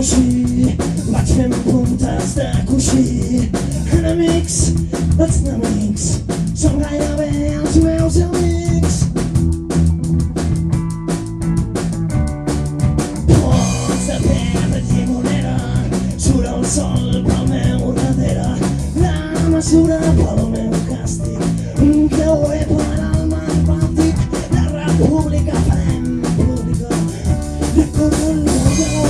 coixí vaig fent puntes de coixí. enemics els enemics, són gairebé els meus amics. Pots de pedra llimonera, surt el sol pel meu darrere, la mesura pel meu càstig, un creuer per al mar Bàltic, la república farem pública, recordo el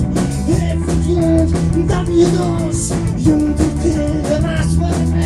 amigos y un duque de más fuerte.